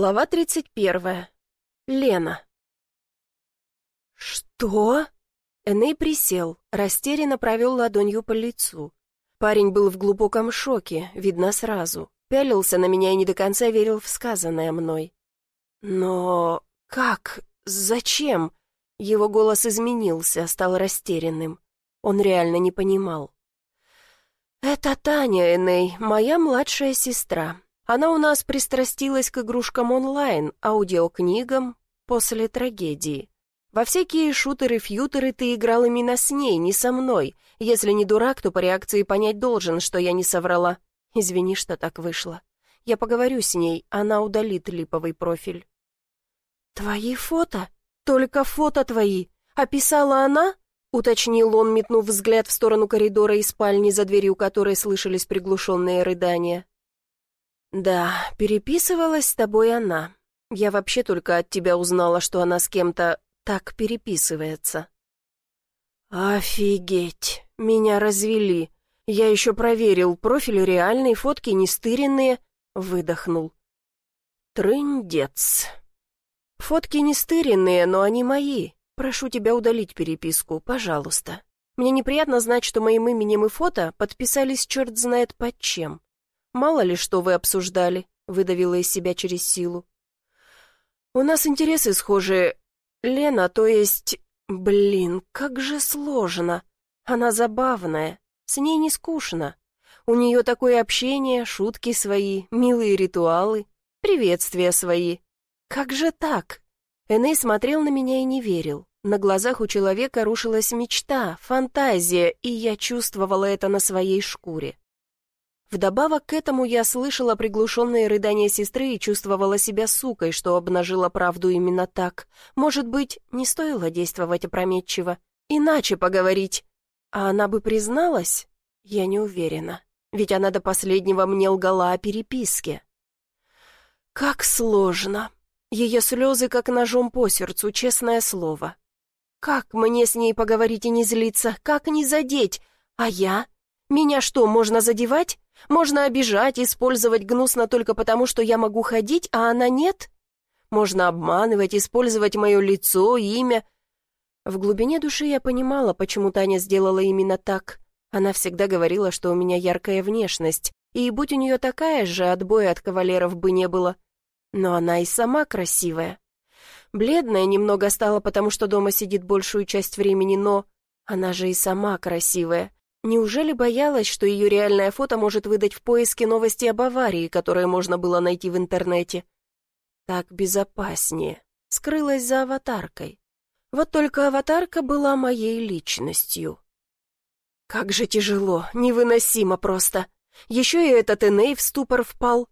Глава 31. Лена. «Что?» Эней присел, растерянно провел ладонью по лицу. Парень был в глубоком шоке, видно сразу. Пялился на меня и не до конца верил в сказанное мной. «Но... как? Зачем?» Его голос изменился, стал растерянным. Он реально не понимал. «Это Таня, Эней, моя младшая сестра. Она у нас пристрастилась к игрушкам онлайн, аудиокнигам после трагедии. Во всякие шутеры-фьютеры ты играл именно с ней, не со мной. Если не дурак, то по реакции понять должен, что я не соврала. Извини, что так вышло. Я поговорю с ней, она удалит липовый профиль. «Твои фото? Только фото твои? Описала она?» — уточнил он, метнув взгляд в сторону коридора и спальни, за дверью которой слышались приглушенные рыдания. «Да, переписывалась с тобой она. Я вообще только от тебя узнала, что она с кем-то так переписывается». «Офигеть! Меня развели. Я еще проверил, профиль реальный, фотки не стыренные». Выдохнул. «Трындец. Фотки не стыренные, но они мои. Прошу тебя удалить переписку, пожалуйста. Мне неприятно знать, что моим именем и фото подписались черт знает под чем. Мало ли, что вы обсуждали», — выдавила из себя через силу. «У нас интересы схожие. Лена, то есть... Блин, как же сложно. Она забавная, с ней не скучно. У нее такое общение, шутки свои, милые ритуалы, приветствия свои. Как же так?» Эней смотрел на меня и не верил. На глазах у человека рушилась мечта, фантазия, и я чувствовала это на своей шкуре. Вдобавок к этому я слышала приглушенные рыдания сестры и чувствовала себя сукой, что обнажила правду именно так. Может быть, не стоило действовать опрометчиво, иначе поговорить. А она бы призналась? Я не уверена, ведь она до последнего мне лгала о переписке. Как сложно. Ее слезы как ножом по сердцу, честное слово. Как мне с ней поговорить и не злиться, как не задеть? А я? Меня что, можно задевать? Можно обижать, использовать гнусно только потому, что я могу ходить, а она нет? Можно обманывать, использовать мое лицо, имя. В глубине души я понимала, почему Таня сделала именно так. Она всегда говорила, что у меня яркая внешность, и будь у нее такая же, отбоя от кавалеров бы не было. Но она и сама красивая. Бледная немного стала, потому что дома сидит большую часть времени, но она же и сама красивая. Неужели боялась, что ее реальное фото может выдать в поиске новости об аварии, которые можно было найти в интернете? Так безопаснее. Скрылась за аватаркой. Вот только аватарка была моей личностью. Как же тяжело, невыносимо просто. Еще и этот Эней в ступор впал.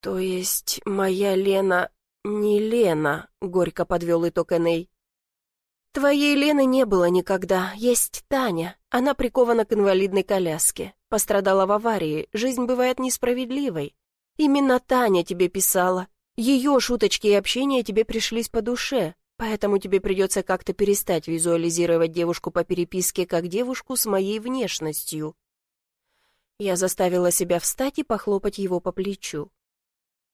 То есть моя Лена не Лена, горько подвел итог Эней. «Твоей Лены не было никогда. Есть Таня. Она прикована к инвалидной коляске. Пострадала в аварии. Жизнь бывает несправедливой. Именно Таня тебе писала. Ее шуточки и общение тебе пришлись по душе, поэтому тебе придется как-то перестать визуализировать девушку по переписке как девушку с моей внешностью». Я заставила себя встать и похлопать его по плечу.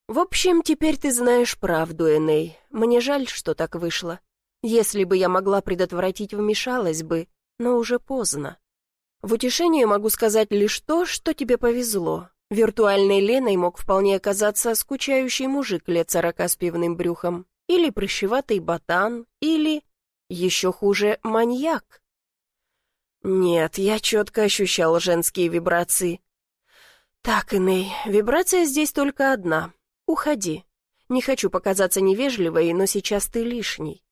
«В общем, теперь ты знаешь правду, Эней. Мне жаль, что так вышло. Если бы я могла предотвратить, вмешалась бы, но уже поздно. В утешение могу сказать лишь то, что тебе повезло. Виртуальной Леной мог вполне оказаться скучающий мужик лет сорока с пивным брюхом, или прыщеватый ботан, или, еще хуже, маньяк. Нет, я четко ощущал женские вибрации. Так, Иней, вибрация здесь только одна. Уходи. Не хочу показаться невежливой, но сейчас ты лишний.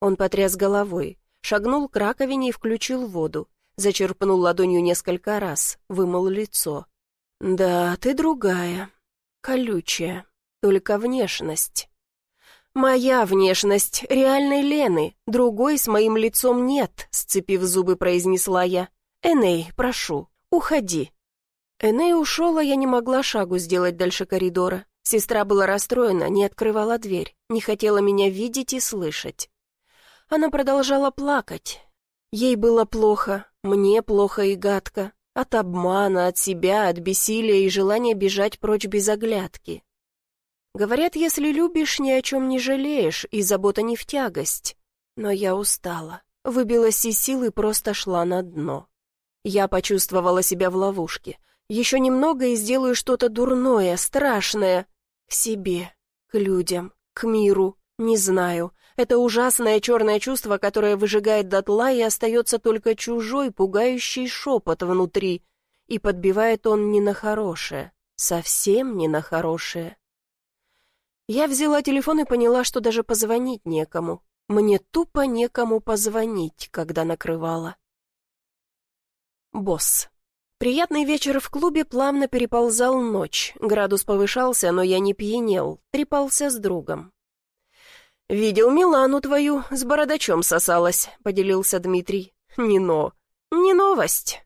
Он потряс головой, шагнул к раковине и включил воду. Зачерпнул ладонью несколько раз, вымыл лицо. «Да, ты другая. Колючая. Только внешность». «Моя внешность, реальной Лены, другой с моим лицом нет», — сцепив зубы, произнесла я. «Эней, прошу, уходи». Эней ушел, а я не могла шагу сделать дальше коридора. Сестра была расстроена, не открывала дверь, не хотела меня видеть и слышать. Она продолжала плакать. Ей было плохо, мне плохо и гадко. От обмана, от себя, от бессилия и желания бежать прочь без оглядки. Говорят, если любишь, ни о чем не жалеешь, и забота не в тягость. Но я устала, выбилась из сил и просто шла на дно. Я почувствовала себя в ловушке. Еще немного и сделаю что-то дурное, страшное. К себе, к людям, к миру, не знаю. Это ужасное черное чувство, которое выжигает дотла, и остается только чужой, пугающий шепот внутри. И подбивает он не на хорошее, совсем не на хорошее. Я взяла телефон и поняла, что даже позвонить некому. Мне тупо некому позвонить, когда накрывала. Босс. Приятный вечер в клубе плавно переползал ночь. Градус повышался, но я не пьянел, трепался с другом. «Видел Милану твою, с бородачом сосалась», — поделился Дмитрий. «Не но. Не новость.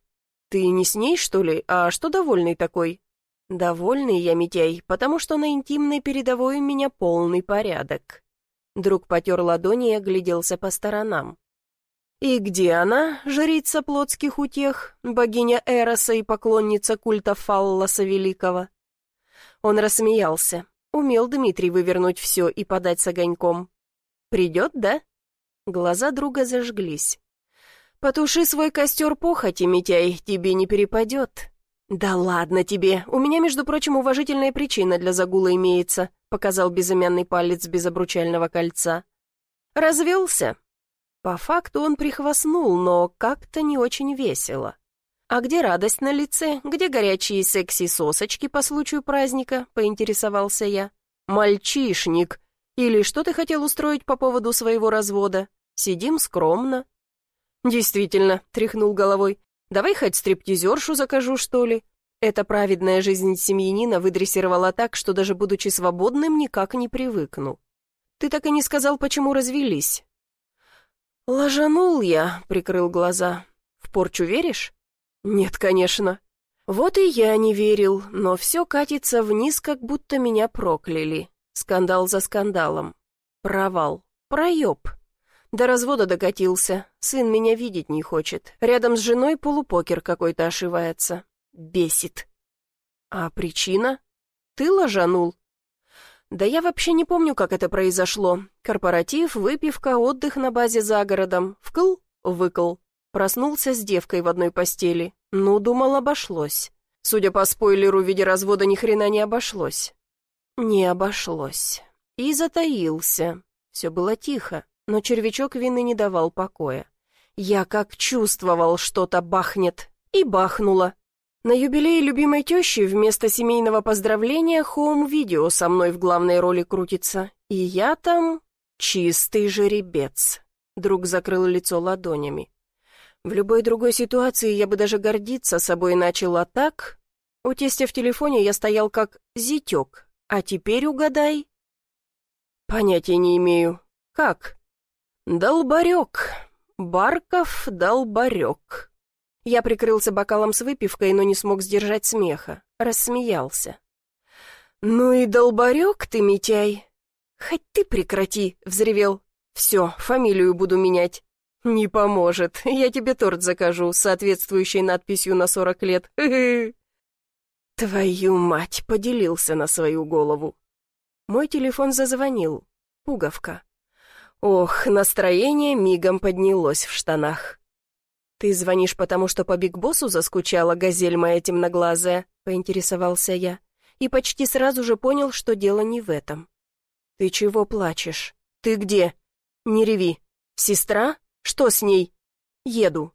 Ты не с ней, что ли? А что довольный такой?» Довольный я, Митяй, потому что на интимной передовой у меня полный порядок. Друг потер ладони и огляделся по сторонам. И где она, жрица плотских утех, богиня Эроса и поклонница культа Фаллоса Великого? Он рассмеялся. Умел Дмитрий вывернуть все и подать с огоньком. «Придет, да?» Глаза друга зажглись. «Потуши свой костер похоти, Митяй, тебе не перепадет. «Да ладно тебе, у меня, между прочим, уважительная причина для загула имеется», показал безымянный палец без обручального кольца. «Развелся?» По факту он прихвастнул, но как-то не очень весело. «А где радость на лице? Где горячие секси-сосочки по случаю праздника?» — поинтересовался я. «Мальчишник! Или что ты хотел устроить по поводу своего развода? Сидим скромно». «Действительно», — тряхнул головой, Давай хоть стриптизершу закажу, что ли? Эта праведная жизнь семьянина выдрессировала так, что даже будучи свободным, никак не привыкну. Ты так и не сказал, почему развелись. Ложанул я, прикрыл глаза. В порчу веришь? Нет, конечно. Вот и я не верил, но все катится вниз, как будто меня прокляли. Скандал за скандалом. Провал. Проеб. До развода докатился. Сын меня видеть не хочет. Рядом с женой полупокер какой-то ошивается. Бесит. А причина? Ты ложанул? Да я вообще не помню, как это произошло. Корпоратив, выпивка, отдых на базе за городом. Вкл, выкл. Проснулся с девкой в одной постели. Ну, думал, обошлось. Судя по спойлеру, в виде развода ни хрена не обошлось. Не обошлось. И затаился. Все было тихо но червячок вины не давал покоя. Я как чувствовал, что-то бахнет, и бахнуло. На юбилее любимой тещи вместо семейного поздравления хоум-видео со мной в главной роли крутится, и я там чистый жеребец. Друг закрыл лицо ладонями. В любой другой ситуации я бы даже гордиться собой начала так. У тестя в телефоне я стоял как зятек, а теперь угадай. Понятия не имею. Как? «Долбарек! Барков долбарек!» Я прикрылся бокалом с выпивкой, но не смог сдержать смеха. Рассмеялся. «Ну и долбарек ты, Митяй!» «Хоть ты прекрати!» — взревел. «Все, фамилию буду менять». «Не поможет. Я тебе торт закажу с соответствующей надписью на сорок лет. Твою мать, поделился на свою голову. Мой телефон зазвонил. Пуговка. Ох, настроение мигом поднялось в штанах. «Ты звонишь, потому что по Биг-Боссу заскучала, газель моя темноглазая?» — поинтересовался я. И почти сразу же понял, что дело не в этом. «Ты чего плачешь? Ты где? Не реви. Сестра? Что с ней?» «Еду.